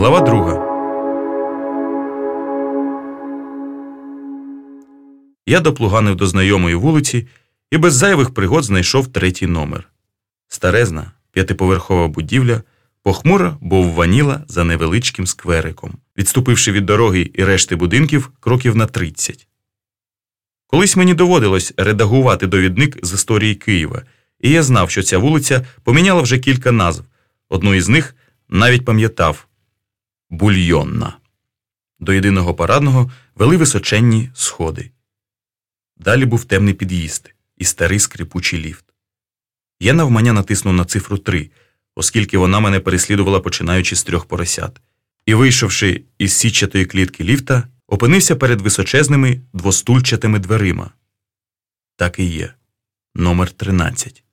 Глава друга. Я доплуганив до знайомої вулиці і без зайвих пригод знайшов третій номер. Старезна, п'ятиповерхова будівля, похмуро бовваніла за невеличким сквериком, відступивши від дороги і решти будинків кроків на 30. Колись мені доводилось редагувати довідник з історії Києва, і я знав, що ця вулиця поміняла вже кілька назв. Одну із них навіть пам'ятав бульйонна. До єдиного парадного вели височенні сходи. Далі був темний під'їзд і старий скрипучий ліфт. Я навмання натиснув на цифру 3, оскільки вона мене переслідувала починаючи з трьох поросят, і, вийшовши із сітчатої клітки ліфта, опинився перед височезними двостульчатими дверима. Так і є. Номер 13.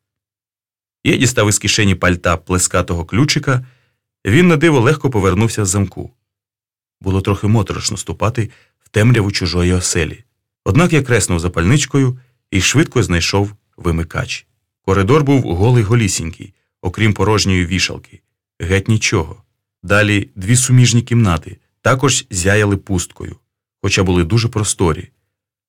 Я дістав із кишені пальта плескатого ключика, він на диво легко повернувся з замку. Було трохи моторошно ступати в темряву чужої оселі. Однак я креснув запальничкою і швидко знайшов вимикач. Коридор був голий голісінький, окрім порожньої вішалки. Геть нічого. Далі дві суміжні кімнати також зяяли пусткою, хоча були дуже просторі.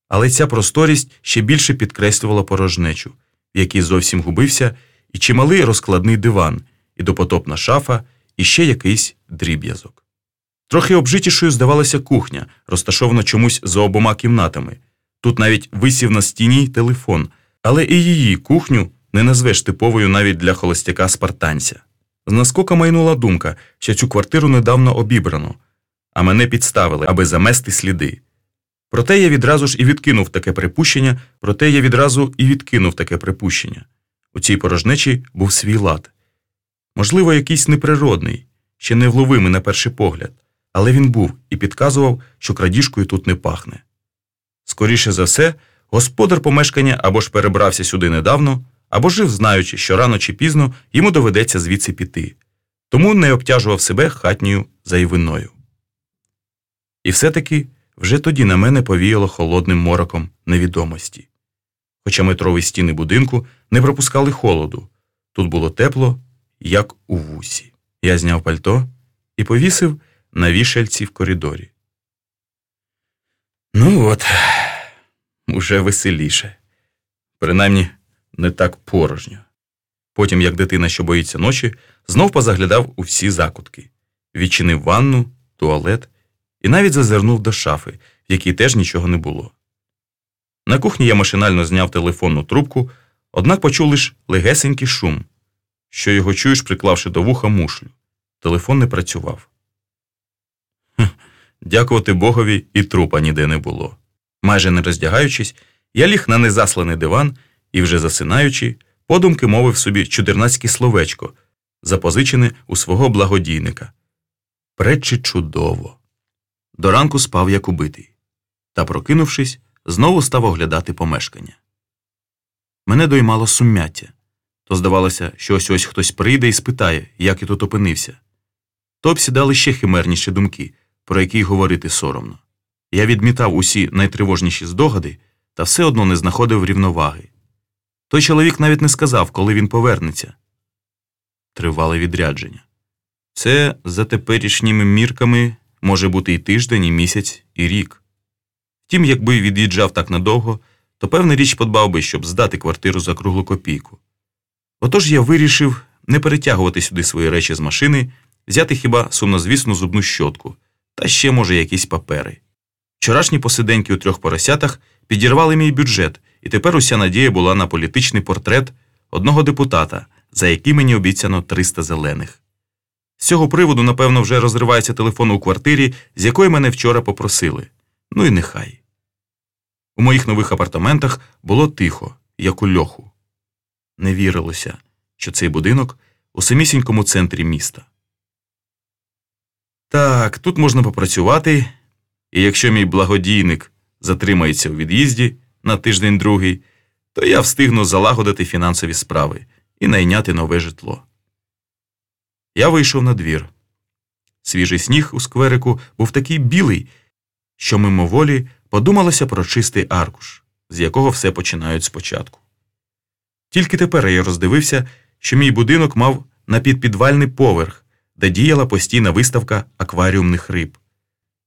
Але ця просторість ще більше підкреслювала порожнечу, в якій зовсім губився і чималий розкладний диван, і допотопна шафа, і ще якийсь дріб'язок. Трохи обжитішою здавалася кухня, розташована чомусь за обома кімнатами. Тут навіть висів на стіні телефон, але і її кухню не назвеш типовою навіть для холостяка спартанця. З наскока майнула думка, що цю квартиру недавно обібрано, а мене підставили, аби замести сліди. Проте я відразу ж і відкинув таке припущення, проте я відразу і відкинув таке припущення. У цій порожнечі був свій лад. Можливо, якийсь неприродний, ще невловимий на перший погляд, але він був і підказував, що крадіжкою тут не пахне. Скоріше за все, господар помешкання або ж перебрався сюди недавно, або жив, знаючи, що рано чи пізно йому доведеться звідси піти, тому не обтяжував себе хатньою зайвиною. І все-таки вже тоді на мене повіяло холодним мороком невідомості. Хоча метрові стіни будинку не пропускали холоду, тут було тепло, як у вусі. Я зняв пальто і повісив на вішальці в коридорі. Ну от, уже веселіше, принаймні не так порожньо. Потім, як дитина, що боїться ночі, знов позаглядав у всі закутки, відчинив ванну, туалет і навіть зазирнув до шафи, в якій теж нічого не було. На кухні я машинально зняв телефонну трубку, однак почув лиш легесенький шум, що його чуєш, приклавши до вуха мушлю. Телефон не працював. Дякувати Богові, і трупа ніде не було. Майже не роздягаючись, я ліг на незасланий диван і, вже засинаючи, подумки мовив собі чудернацьке словечко, запозичене у свого благодійника. Пречі чудово. До ранку спав як убитий, та, прокинувшись, знову став оглядати помешкання. Мене доймало суммяття, то здавалося, що ось ось хтось прийде і спитає, як я тут опинився. То обсідали ще химерніші думки, про які й говорити соромно. Я відмітав усі найтривожніші здогади та все одно не знаходив рівноваги. Той чоловік навіть не сказав, коли він повернеться. Тривале відрядження. Це за теперішніми мірками може бути і тиждень, і місяць, і рік. Втім, якби від'їжджав так надовго, то певна річ подбав би, щоб здати квартиру за круглу копійку. Отож я вирішив не перетягувати сюди свої речі з машини, взяти хіба сумнозвісну зубну щотку та ще, може, якісь папери. Вчорашні посиденьки у трьох поросятах підірвали мій бюджет, і тепер уся надія була на політичний портрет одного депутата, за який мені обіцяно 300 зелених. З цього приводу, напевно, вже розривається телефон у квартирі, з якої мене вчора попросили. Ну і нехай. У моїх нових апартаментах було тихо, як у льоху. Не вірилося, що цей будинок у самісінькому центрі міста. Так, тут можна попрацювати, і якщо мій благодійник затримається у від'їзді на тиждень другий, то я встигну залагодити фінансові справи і найняти нове житло. Я вийшов на двір. Свіжий сніг у скверику був такий білий, що мимоволі подумалося про чистий аркуш, з якого все починають спочатку. Тільки тепер я роздивився, що мій будинок мав напідпідвальний поверх, де діяла постійна виставка акваріумних риб.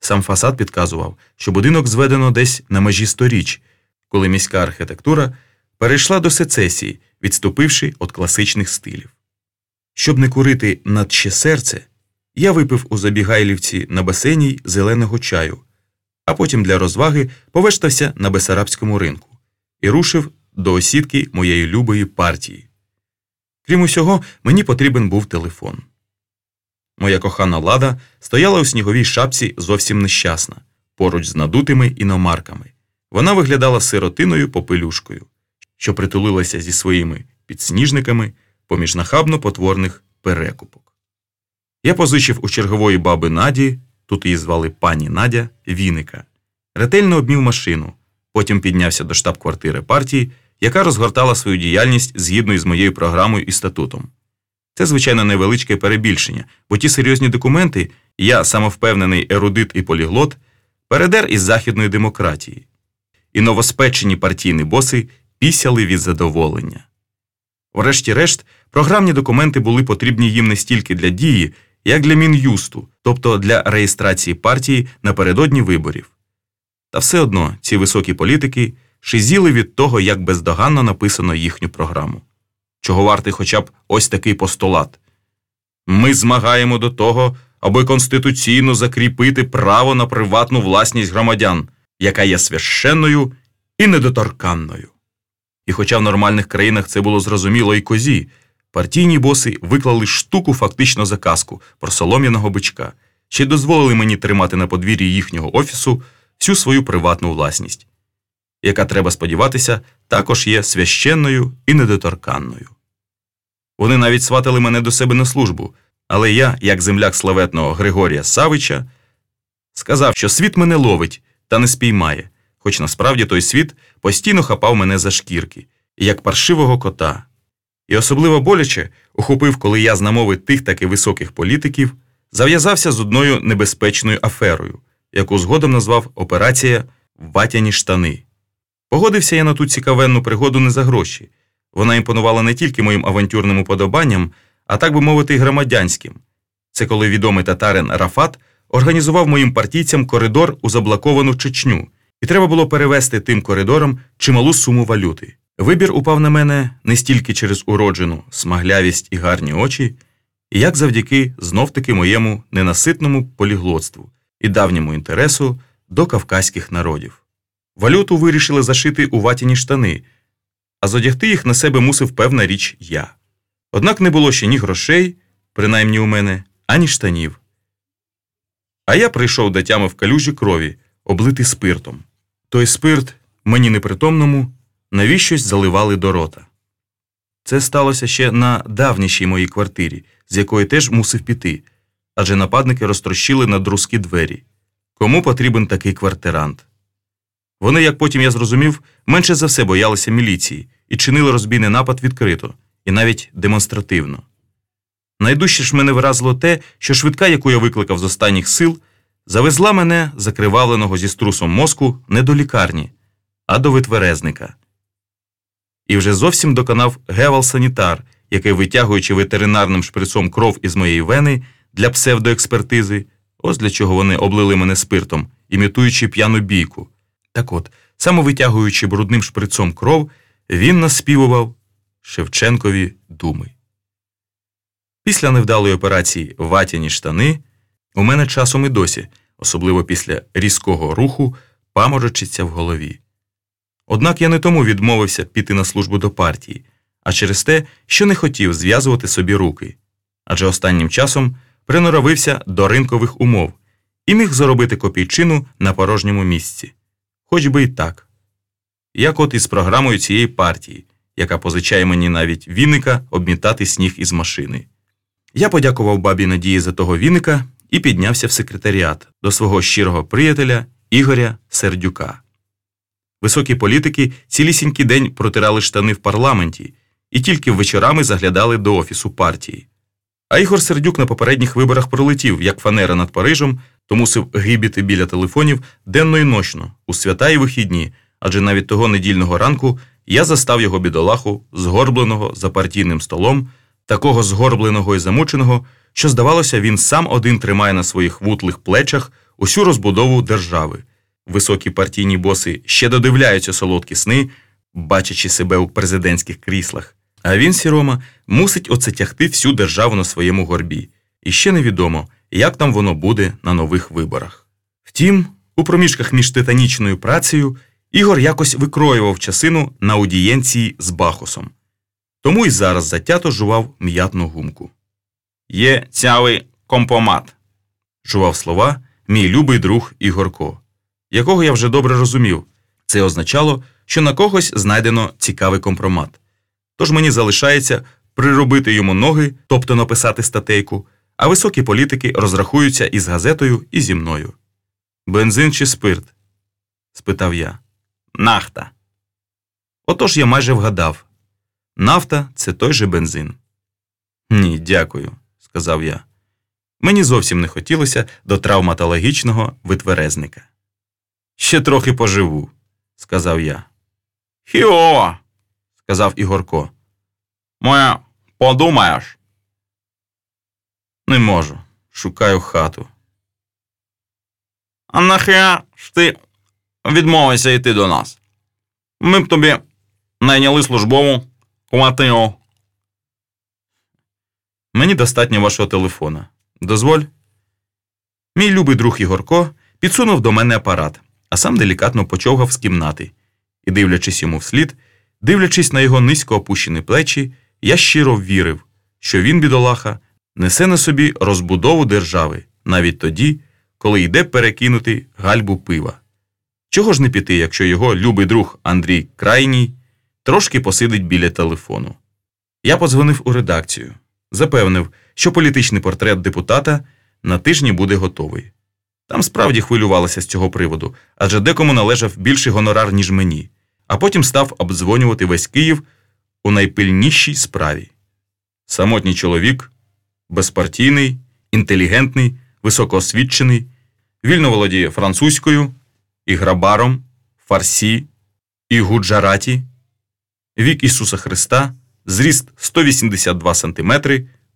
Сам фасад підказував, що будинок зведено десь на межі сторіч, коли міська архітектура перейшла до сецесії, відступивши від класичних стилів. Щоб не курити надще серце, я випив у забігайлівці на басейні зеленого чаю, а потім для розваги повештався на Бесарабському ринку і рушив до осідки моєї любої партії. Крім усього, мені потрібен був телефон. Моя кохана лада стояла у сніговій шапці зовсім нещасна, поруч з надутими іномарками. Вона виглядала сиротиною попелюшкою, що притулилася зі своїми підсніжниками поміж нахабно потворних перекупок. Я позичив у чергової баби Наді, тут її звали пані Надя, віника, ретельно обмів машину, потім піднявся до штаб-квартири партії, яка розгортала свою діяльність згідно із моєю програмою і статутом. Це, звичайно, невеличке перебільшення, бо ті серйозні документи, я самовпевнений ерудит і поліглот, передер із західної демократії, і новоспечені партійні боси пісяли від задоволення. Врешті-решт, програмні документи були потрібні їм не стільки для дії, як для мін'юсту, тобто для реєстрації партії напередодні виборів. Та все одно ці високі політики шизіли від того, як бездоганно написано їхню програму. Чого вартий хоча б ось такий постулат. Ми змагаємо до того, аби конституційно закріпити право на приватну власність громадян, яка є священною і недоторканною. І хоча в нормальних країнах це було зрозуміло і козі, партійні боси виклали штуку фактично за казку про солом'яного бичка, ще дозволили мені тримати на подвір'ї їхнього офісу всю свою приватну власність, яка, треба сподіватися, також є священною і недоторканною. Вони навіть сватали мене до себе на службу, але я, як земляк славетного Григорія Савича, сказав, що світ мене ловить та не спіймає, хоч насправді той світ постійно хапав мене за шкірки, як паршивого кота. І особливо боляче ухопив, коли я з намови тих таки високих політиків зав'язався з одною небезпечною аферою, яку згодом назвав Операція Ватяні штани. Погодився я на ту цікавенну пригоду не за гроші. Вона імпонувала не тільки моїм авантюрним уподобанням, а так би мовити, й громадянським. Це коли відомий татарин Рафат організував моїм партійцям коридор у заблоковану Чечню, і треба було перевести тим коридором чималу суму валюти. Вибір упав на мене не стільки через уроджену смаглявість і гарні очі, як завдяки знов-таки моєму ненаситному поліглотству і давньому інтересу до кавказьких народів. Валюту вирішили зашити у ватяні штани, а зодягти їх на себе мусив певна річ я. Однак не було ще ні грошей, принаймні у мене, ані штанів. А я прийшов до тями в калюжі крові, облитий спиртом. Той спирт мені непритомному навіщось заливали до рота. Це сталося ще на давнішій моїй квартирі, з якої теж мусив піти, адже нападники розтрощили на друзки двері. Кому потрібен такий квартирант? Вони, як потім я зрозумів, менше за все боялися міліції і чинили розбійний напад відкрито і навіть демонстративно. Найдужче ж мене вразило те, що швидка, яку я викликав з останніх сил, завезла мене, закривавленого зі струсом мозку, не до лікарні, а до витверезника. І вже зовсім доконав гевал-санітар, який, витягуючи ветеринарним шприцом кров із моєї вени для псевдоекспертизи, ось для чого вони облили мене спиртом, імітуючи п'яну бійку. Так от, саме витягуючи брудним шприцом кров, він наспівував Шевченкові думи. Після невдалої операції ватяні штани у мене часом і досі, особливо після різкого руху, паморочиться в голові. Однак я не тому відмовився піти на службу до партії, а через те, що не хотів зв'язувати собі руки, адже останнім часом приноровився до ринкових умов і міг заробити копійчину на порожньому місці, хоч би й так. Як от із програмою цієї партії, яка позичає мені навіть віника обмітати сніг із машини. Я подякував бабі Надії за того віника і піднявся в секретаріат до свого щирого приятеля Ігоря Сердюка. Високі політики цілісінький день протирали штани в парламенті і тільки вечорами заглядали до офісу партії. А Ігор Сердюк на попередніх виборах пролетів, як фанера над Парижем, то мусив гибіти біля телефонів денно і ночно, у свята і вихідні, адже навіть того недільного ранку я застав його бідолаху, згорбленого за партійним столом, такого згорбленого і замученого, що, здавалося, він сам один тримає на своїх вутлих плечах усю розбудову держави. Високі партійні боси ще додивляються солодкі сни, бачачи себе у президентських кріслах. А він, Сірома, мусить оце тягти всю державу на своєму горбі. І ще невідомо, як там воно буде на нових виборах. Втім, у проміжках між титанічною працею Ігор якось викроював часину на аудієнції з Бахусом. Тому й зараз затято жував м'ятну гумку. Є цявий компомат, жував слова мій любий друг Ігорко, якого я вже добре розумів. Це означало, що на когось знайдено цікавий компромат. Тож мені залишається приробити йому ноги, тобто написати статейку, а високі політики розрахуються із газетою і зі мною. Бензин чи спирт? спитав я. Нафта. Отож я майже вгадав. Нафта це той же бензин. Ні, дякую, сказав я. Мені зовсім не хотілося до травматологічного витверезника. Ще трохи поживу, сказав я. Хіо, сказав Ігорко. Моя подумаєш. Не можу. Шукаю хату. А нахрена ж ти відмовився йти до нас? Ми б тобі найняли службову квартиру. Мені достатньо вашого телефона. Дозволь. Мій любий друг Ігорко підсунув до мене апарат, а сам делікатно почовгав з кімнати. І, дивлячись йому вслід, дивлячись на його низько опущені плечі, я щиро вірив, що він, бідолаха, несе на собі розбудову держави навіть тоді, коли йде перекинути гальбу пива. Чого ж не піти, якщо його любий друг Андрій Крайній трошки посидить біля телефону? Я подзвонив у редакцію, запевнив, що політичний портрет депутата на тижні буде готовий. Там справді хвилювалася з цього приводу, адже декому належав більший гонорар, ніж мені, а потім став обдзвонювати весь Київ у найпильнішій справі. Самотній чоловік, безпартійний, інтелігентний, високоосвічений, вільно володіє французькою, і грабаром, фарсі, і гуджараті, вік Ісуса Христа, зріст 182 см,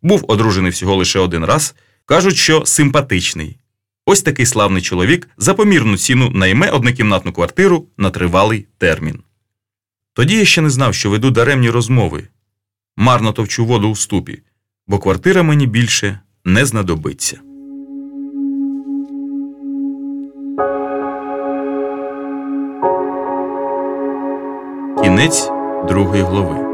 був одружений всього лише один раз, кажуть, що симпатичний. Ось такий славний чоловік за помірну ціну найме однокімнатну квартиру на тривалий термін. Тоді я ще не знав, що веду даремні розмови. Марно товчу воду у ступі, бо квартира мені більше не знадобиться. Кінець другої глави.